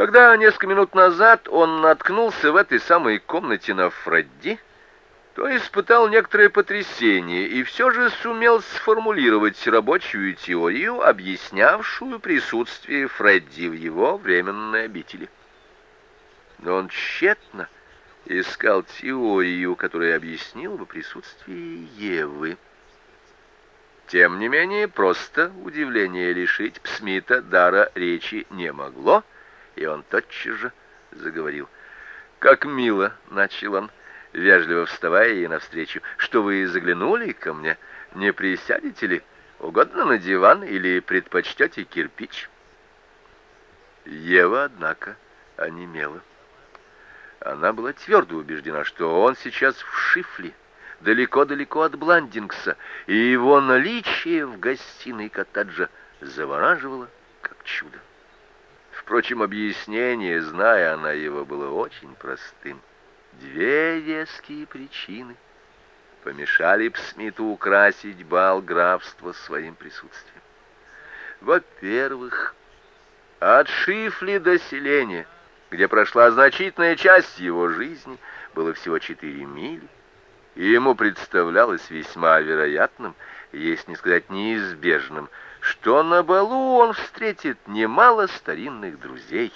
Когда несколько минут назад он наткнулся в этой самой комнате на Фредди, то испытал некоторое потрясение и все же сумел сформулировать рабочую теорию, объяснявшую присутствие Фредди в его временной обители. Но он тщетно искал теорию, которая объяснила бы присутствие Евы. Тем не менее, просто удивление лишить Псмита дара речи не могло, и он тотчас же заговорил. «Как мило!» — начал он, вежливо вставая ей навстречу. «Что вы заглянули ко мне? Не присядете ли? Угодно на диван или предпочтете кирпич?» Ева, однако, онемела. Она была твердо убеждена, что он сейчас в шифле, далеко-далеко от Бландингса, и его наличие в гостиной коттеджа завораживало, как чудо. Впрочем, объяснение, зная она его, было очень простым. Две веские причины помешали б Смиту украсить бал графства своим присутствием. Во-первых, от Шифли до селения, где прошла значительная часть его жизни, было всего четыре мили, и ему представлялось весьма вероятным, если не сказать неизбежным, что на балу он встретит немало старинных друзей,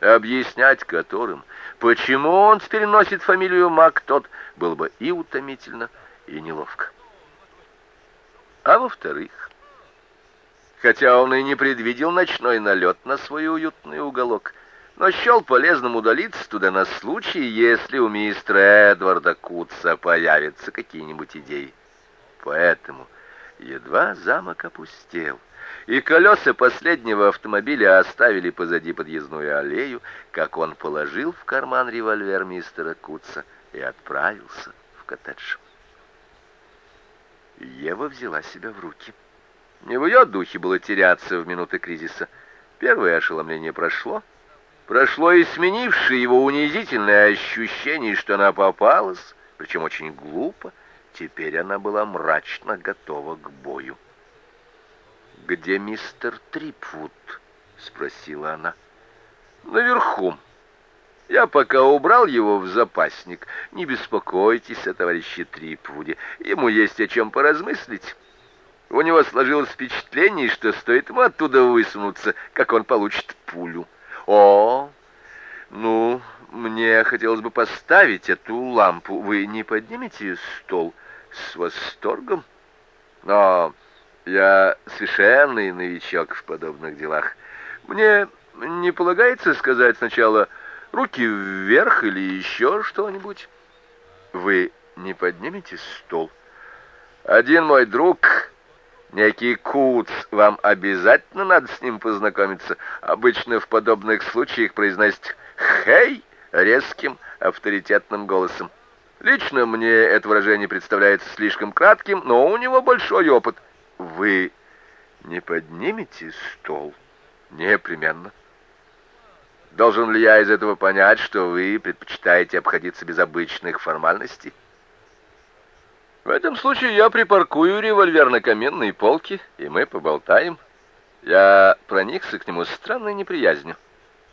объяснять которым, почему он теперь носит фамилию Мак, тот было бы и утомительно, и неловко. А во-вторых, хотя он и не предвидел ночной налет на свой уютный уголок, но счел полезным удалиться туда на случай, если у мистера Эдварда Кутса появятся какие-нибудь идеи. Поэтому Едва замок опустел, и колеса последнего автомобиля оставили позади подъездную аллею, как он положил в карман револьвер мистера Кутса и отправился в коттедж. Ева взяла себя в руки. Не в ее духе было теряться в минуты кризиса. Первое ошеломление прошло. Прошло и сменившее его унизительное ощущение, что она попалась, причем очень глупо, Теперь она была мрачно готова к бою. «Где мистер Трипвуд?» — спросила она. «Наверху. Я пока убрал его в запасник. Не беспокойтесь о товарище Трипвуде. Ему есть о чем поразмыслить». У него сложилось впечатление, что стоит ему оттуда высунуться, как он получит пулю. О, ну, мне хотелось бы поставить эту лампу. Вы не поднимете стол? С восторгом. Но я совершенный новичок в подобных делах. Мне не полагается сказать сначала руки вверх или еще что-нибудь. Вы не поднимете стол? Один мой друг, некий Куц, вам обязательно надо с ним познакомиться. Обычно в подобных случаях произносит «хей» резким авторитетным голосом. Лично мне это выражение представляется слишком кратким, но у него большой опыт. Вы не поднимете стол? Непременно. Должен ли я из этого понять, что вы предпочитаете обходиться без обычных формальностей? В этом случае я припаркую револьвер на каменной полке, и мы поболтаем. Я проникся к нему странной неприязнью.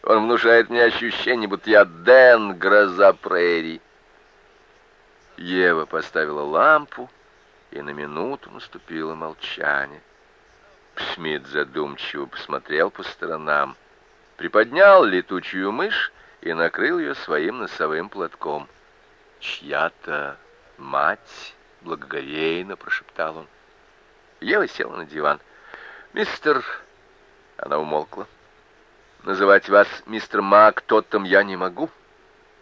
Он внушает мне ощущение, будто я Дэн, гроза прерий. Ева поставила лампу, и на минуту наступило молчание. Смит задумчиво посмотрел по сторонам, приподнял летучую мышь и накрыл ее своим носовым платком. «Чья-то мать!» — благоговейно прошептал он. Ева села на диван. «Мистер...» — она умолкла. «Называть вас мистер Мак Тоттом я не могу.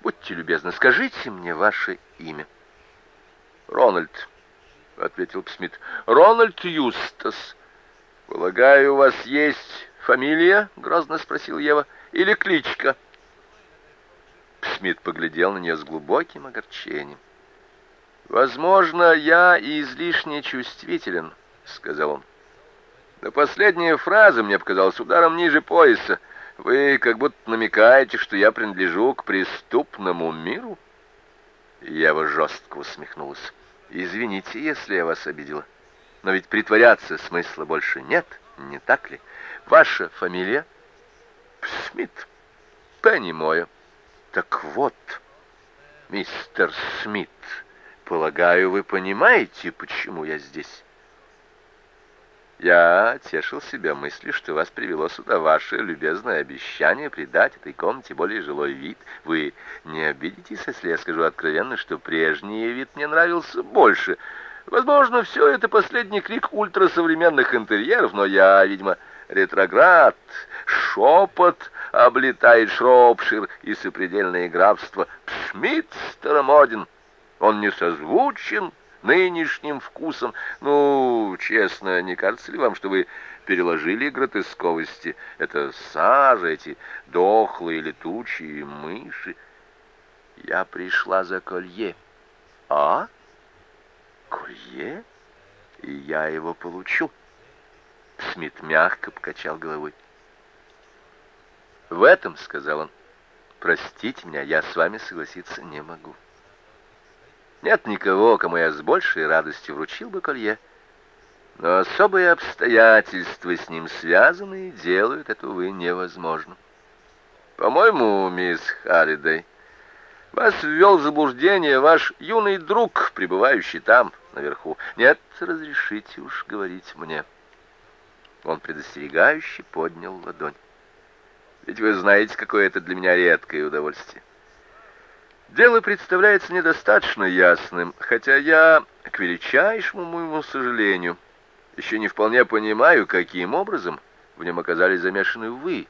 Будьте любезны, скажите мне ваше имя». «Рональд», — ответил Псмит. «Рональд Юстас. Полагаю, у вас есть фамилия?» — грозно спросил Ева. «Или кличка?» Смит поглядел на нее с глубоким огорчением. «Возможно, я излишне чувствителен», — сказал он. «Но последняя фраза мне показалась ударом ниже пояса. Вы как будто намекаете, что я принадлежу к преступному миру?» Ева жестко усмехнулась. Извините, если я вас обидела. Но ведь притворяться смысла больше нет, не так ли? Ваша фамилия? Смит. Пенни Моя. Так вот, мистер Смит, полагаю, вы понимаете, почему я здесь? Я тешил себя мыслью, что вас привело сюда ваше любезное обещание придать этой комнате более жилой вид. Вы не обидитесь, если я скажу откровенно, что прежний вид мне нравился больше. Возможно, все это последний крик ультрасовременных интерьеров, но я, видимо, ретроград, шепот облетает Шропшир и сопредельные графства. Шмидт старомоден, он не созвучен нынешним вкусом. Ну, честно, не кажется ли вам, что вы переложили гротесковости? Это сажа, эти дохлые летучие мыши. Я пришла за колье. А? Колье? И я его получу. Смит мягко покачал головой. В этом, сказал он, простите меня, я с вами согласиться не могу. Нет никого, кому я с большей радостью вручил бы колье. Но особые обстоятельства с ним связанные делают это, увы, невозможно. По-моему, мисс Харридей, вас ввел в заблуждение ваш юный друг, пребывающий там, наверху. Нет, разрешите уж говорить мне. Он предостерегающе поднял ладонь. Ведь вы знаете, какое это для меня редкое удовольствие. Дело представляется недостаточно ясным, хотя я, к величайшему моему сожалению, еще не вполне понимаю, каким образом в нем оказались замешаны вы.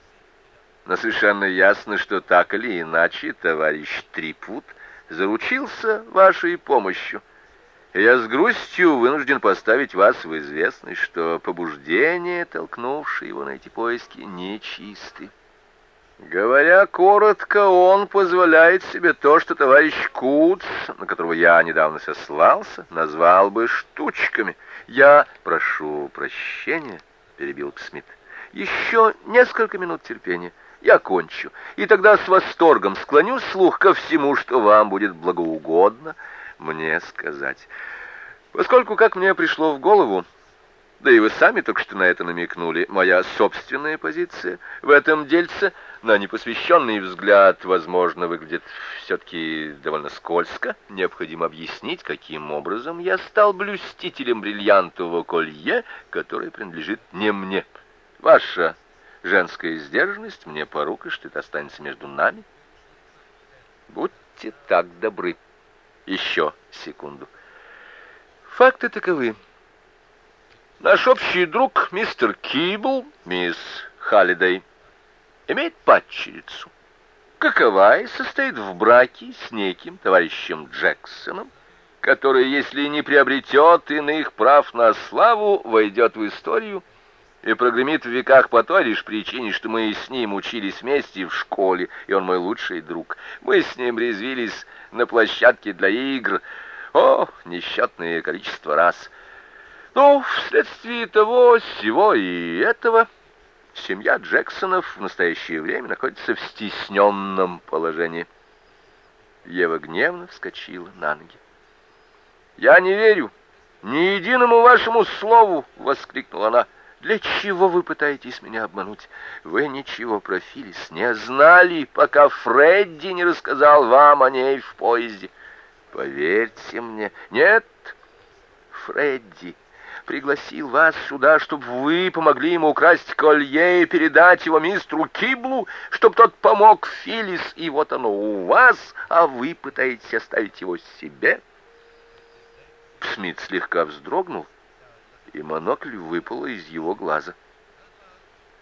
Но совершенно ясно, что так или иначе товарищ Трипут заручился вашей помощью. Я с грустью вынужден поставить вас в известность, что побуждение, толкнувшее его на эти поиски, нечисты. Говоря коротко, он позволяет себе то, что товарищ Куц, на которого я недавно сослался, назвал бы штучками. Я прошу прощения, перебил Смит. Еще несколько минут терпения. Я кончу, и тогда с восторгом склоню слух ко всему, что вам будет благоугодно мне сказать. Поскольку, как мне пришло в голову, да и вы сами только что на это намекнули. Моя собственная позиция в этом дельце на непосвященный взгляд, возможно, выглядит все-таки довольно скользко. Необходимо объяснить, каким образом я стал блюстителем бриллиантового колье, которое принадлежит не мне. Ваша женская сдержанность мне порука, что это останется между нами. Будьте так добры. Еще секунду. Факты таковы. Наш общий друг мистер Кибл, мисс Халлидей, имеет падчерицу, какова и состоит в браке с неким товарищем Джексоном, который, если не приобретет иных прав на славу, войдет в историю и прогремит в веках по той лишь причине, что мы с ним учились вместе в школе, и он мой лучший друг. Мы с ним резвились на площадке для игр, о, несчетное количество раз — ну, вследствие того, всего и этого, семья Джексонов в настоящее время находится в стесненном положении. Ева гневно вскочила на ноги. «Я не верю ни единому вашему слову!» — воскликнула она. «Для чего вы пытаетесь меня обмануть? Вы ничего про Филлис не знали, пока Фредди не рассказал вам о ней в поезде. Поверьте мне, нет, Фредди пригласил вас сюда, чтобы вы помогли ему украсть колье и передать его мистеру Киблу, чтобы тот помог Филис, и вот оно у вас, а вы пытаетесь оставить его себе?» Смит слегка вздрогнул, и монокль выпал из его глаза.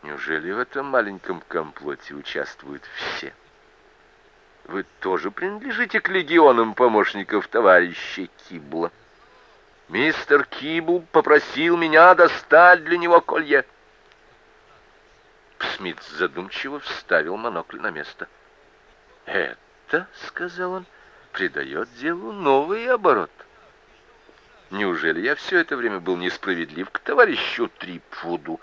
Неужели в этом маленьком комплоте участвуют все? Вы тоже принадлежите к легионам помощников товарища Кибла? Мистер Кибл попросил меня достать для него колье. Смит задумчиво вставил монокль на место. «Это, — сказал он, — придает делу новый оборот. Неужели я все это время был несправедлив к товарищу Трипфуду?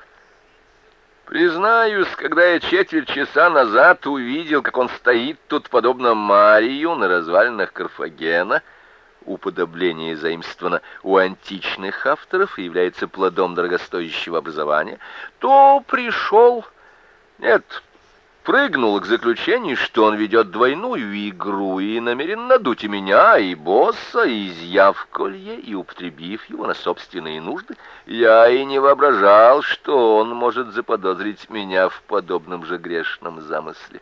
Признаюсь, когда я четверть часа назад увидел, как он стоит тут, подобно Марию, на развалинах Карфагена, — уподобление заимствовано у античных авторов и является плодом дорогостоящего образования, то пришел... Нет, прыгнул к заключению, что он ведет двойную игру и намерен надуть и меня, и босса, изъяв колье и употребив его на собственные нужды. Я и не воображал, что он может заподозрить меня в подобном же грешном замысле.